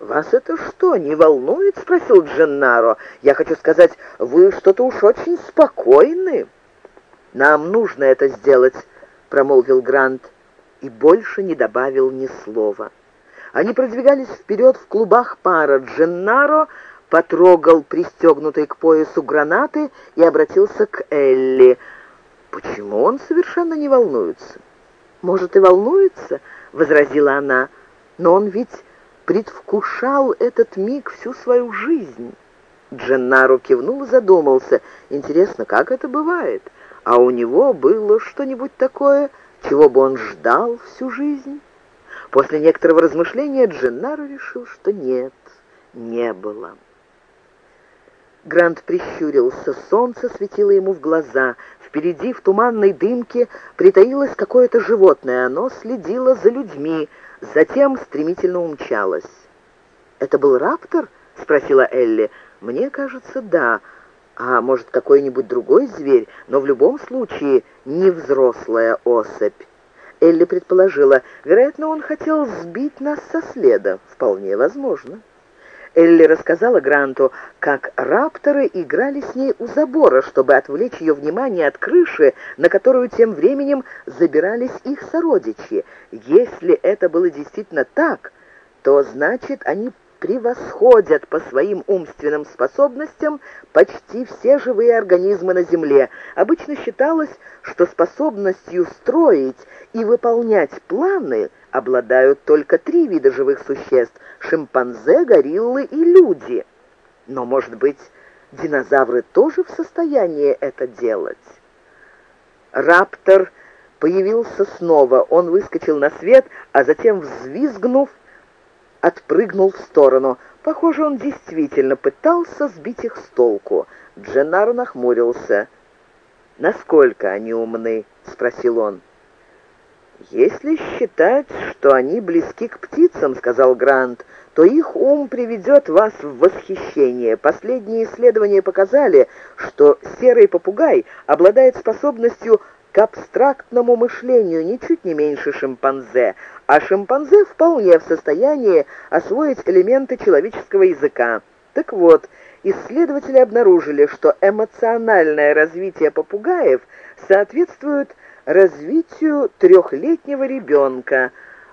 «Вас это что, не волнует?» — спросил Дженнаро. «Я хочу сказать, вы что-то уж очень спокойны». «Нам нужно это сделать», — промолвил Грант, и больше не добавил ни слова. Они продвигались вперед в клубах пара. Дженнаро потрогал пристегнутый к поясу гранаты и обратился к Элли. «Почему он совершенно не волнуется?» «Может, и волнуется?» — возразила она. «Но он ведь предвкушал этот миг всю свою жизнь. Дженнаро кивнул и задумался. Интересно, как это бывает? А у него было что-нибудь такое, чего бы он ждал всю жизнь? После некоторого размышления Дженнаро решил, что нет, не было. Грант прищурился, солнце светило ему в глаза. Впереди, в туманной дымке, притаилось какое-то животное. Оно следило за людьми, затем стремительно умчалась. «Это был раптор?» — спросила Элли. «Мне кажется, да. А может, какой-нибудь другой зверь, но в любом случае не взрослая особь». Элли предположила, вероятно, он хотел сбить нас со следа. Вполне возможно. Элли рассказала Гранту, как рапторы играли с ней у забора, чтобы отвлечь ее внимание от крыши, на которую тем временем забирались их сородичи. Если это было действительно так, то значит, они превосходят по своим умственным способностям почти все живые организмы на Земле. Обычно считалось, что способностью строить и выполнять планы обладают только три вида живых существ – шимпанзе, гориллы и люди. Но, может быть, динозавры тоже в состоянии это делать? Раптор появился снова. Он выскочил на свет, а затем, взвизгнув, отпрыгнул в сторону. Похоже, он действительно пытался сбить их с толку. Дженнаро нахмурился. «Насколько они умны?» — спросил он. «Если считать, что они близки к птицам, — сказал Грант, — то их ум приведет вас в восхищение. Последние исследования показали, что серый попугай обладает способностью к абстрактному мышлению ничуть не меньше шимпанзе, а шимпанзе вполне в состоянии освоить элементы человеческого языка. Так вот, исследователи обнаружили, что эмоциональное развитие попугаев соответствует развитию трехлетнего ребенка,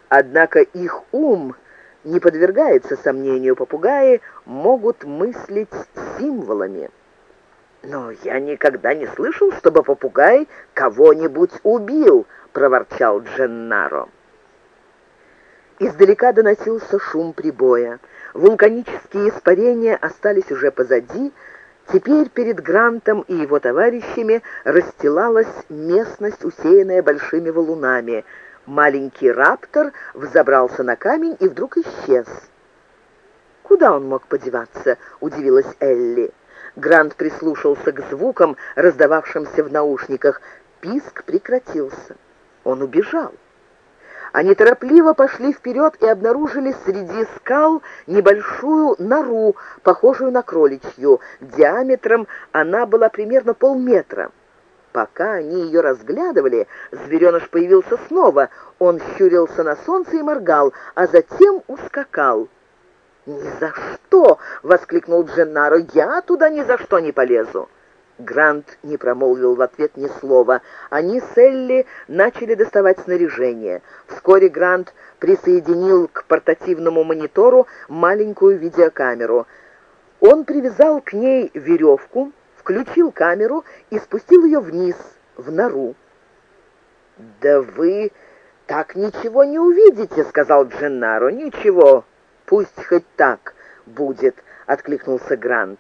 однако их ум не подвергается сомнению, попугаи могут мыслить символами. «Но я никогда не слышал, чтобы попугай кого-нибудь убил», — проворчал Дженнаро. Издалека доносился шум прибоя. Вулканические испарения остались уже позади, Теперь перед Грантом и его товарищами расстилалась местность, усеянная большими валунами. Маленький раптор взобрался на камень и вдруг исчез. «Куда он мог подеваться?» — удивилась Элли. Грант прислушался к звукам, раздававшимся в наушниках. Писк прекратился. Он убежал. Они торопливо пошли вперед и обнаружили среди скал небольшую нору, похожую на кроличью. Диаметром она была примерно полметра. Пока они ее разглядывали, звереныш появился снова. Он щурился на солнце и моргал, а затем ускакал. «Ни за что!» — воскликнул Дженнаро. «Я туда ни за что не полезу!» Грант не промолвил в ответ ни слова. Они с Элли начали доставать снаряжение. Вскоре Грант присоединил к портативному монитору маленькую видеокамеру. Он привязал к ней веревку, включил камеру и спустил ее вниз, в нору. «Да вы так ничего не увидите», — сказал Дженнаро. «Ничего, пусть хоть так будет», — откликнулся Грант.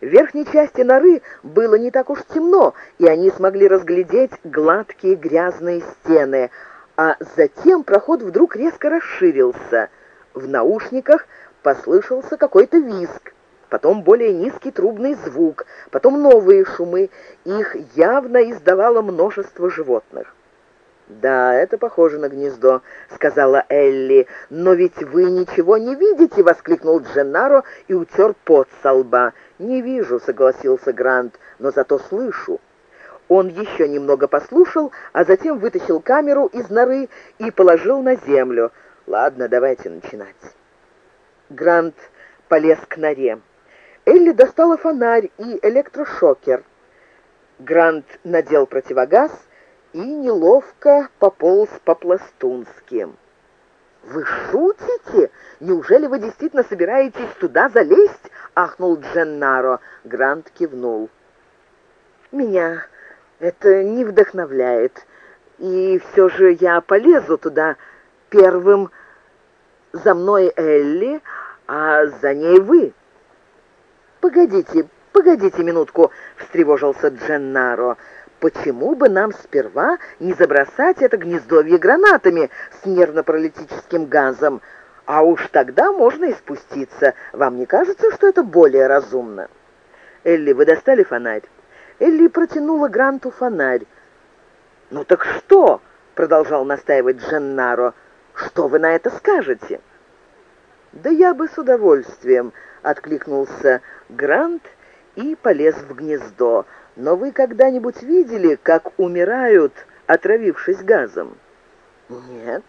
В верхней части норы было не так уж темно, и они смогли разглядеть гладкие грязные стены, а затем проход вдруг резко расширился. В наушниках послышался какой-то визг, потом более низкий трубный звук, потом новые шумы, их явно издавало множество животных. «Да, это похоже на гнездо», — сказала Элли. «Но ведь вы ничего не видите!» — воскликнул Дженнаро и утер пот со лба. «Не вижу», — согласился Грант, — «но зато слышу». Он еще немного послушал, а затем вытащил камеру из норы и положил на землю. «Ладно, давайте начинать». Грант полез к норе. Элли достала фонарь и электрошокер. Грант надел противогаз и неловко пополз по-пластунски. «Вы шутите? Неужели вы действительно собираетесь туда залезть?» — ахнул Дженнаро. Грант кивнул. «Меня это не вдохновляет, и все же я полезу туда первым. За мной Элли, а за ней вы». «Погодите, погодите минутку», — встревожился Дженнаро. «Почему бы нам сперва не забросать это гнездовье гранатами с нервно-паралитическим газом? А уж тогда можно и спуститься. Вам не кажется, что это более разумно?» «Элли, вы достали фонарь?» Элли протянула Гранту фонарь. «Ну так что?» — продолжал настаивать Дженнаро. «Что вы на это скажете?» «Да я бы с удовольствием», — откликнулся Грант и полез в гнездо. «Но вы когда-нибудь видели, как умирают, отравившись газом?» «Нет.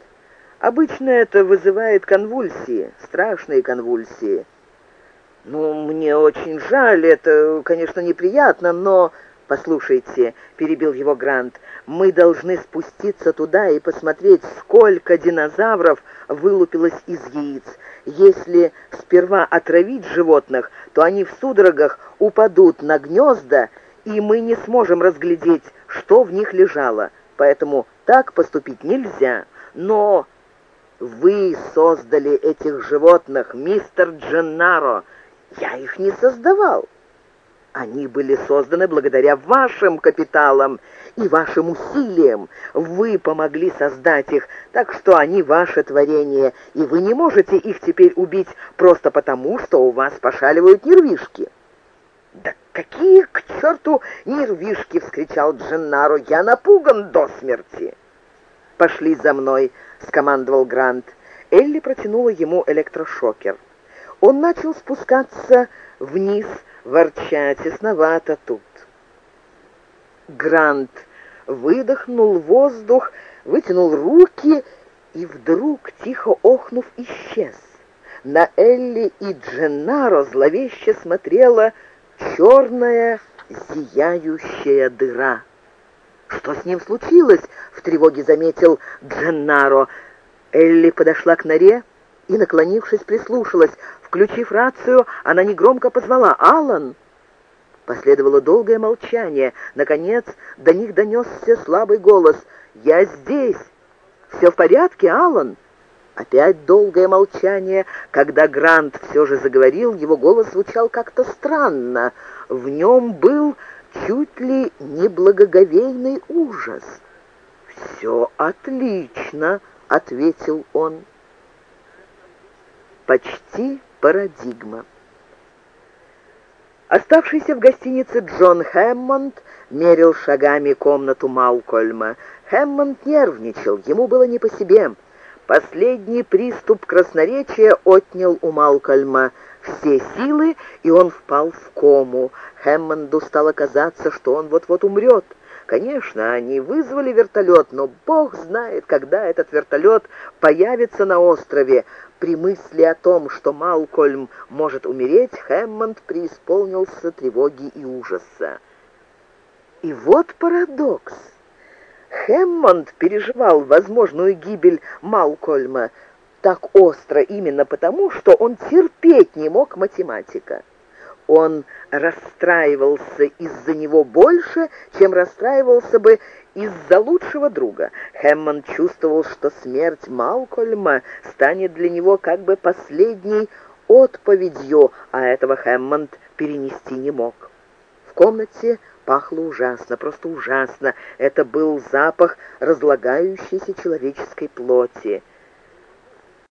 Обычно это вызывает конвульсии, страшные конвульсии». «Ну, мне очень жаль, это, конечно, неприятно, но...» «Послушайте», — перебил его Грант, — «мы должны спуститься туда и посмотреть, сколько динозавров вылупилось из яиц. Если сперва отравить животных, то они в судорогах упадут на гнезда, и мы не сможем разглядеть, что в них лежало. Поэтому так поступить нельзя. Но вы создали этих животных, мистер Дженнаро. Я их не создавал. Они были созданы благодаря вашим капиталам и вашим усилиям. Вы помогли создать их, так что они ваше творение, и вы не можете их теперь убить просто потому, что у вас пошаливают нервишки». «Да какие к черту нервишки!» — вскричал Дженнаро. «Я напуган до смерти!» «Пошли за мной!» — скомандовал Грант. Элли протянула ему электрошокер. Он начал спускаться вниз, ворча, тесновато тут. Грант выдохнул воздух, вытянул руки и вдруг, тихо охнув, исчез. На Элли и Дженнаро зловеще смотрела черная зияющая дыра. «Что с ним случилось?» — в тревоге заметил Дженнаро. Элли подошла к норе и, наклонившись, прислушалась. Включив рацию, она негромко позвала «Аллан!». Последовало долгое молчание. Наконец, до них донесся слабый голос «Я здесь!» «Все в порядке, Аллан?» Опять долгое молчание. Когда Грант все же заговорил, его голос звучал как-то странно. В нем был чуть ли не благоговейный ужас. «Все отлично», — ответил он. «Почти парадигма». Оставшийся в гостинице Джон Хэммонд мерил шагами комнату Малкольма. Хэммонд нервничал, ему было не по себе. Последний приступ красноречия отнял у Малкольма все силы, и он впал в кому. Хэммонду стало казаться, что он вот-вот умрет. Конечно, они вызвали вертолет, но бог знает, когда этот вертолет появится на острове. При мысли о том, что Малкольм может умереть, Хэммонд преисполнился тревоги и ужаса. И вот парадокс. Хэммонд переживал возможную гибель Малкольма так остро именно потому, что он терпеть не мог математика. Он расстраивался из-за него больше, чем расстраивался бы из-за лучшего друга. Хэммонд чувствовал, что смерть Малкольма станет для него как бы последней отповедью, а этого Хэммонд перенести не мог. Комнате пахло ужасно, просто ужасно. Это был запах разлагающейся человеческой плоти.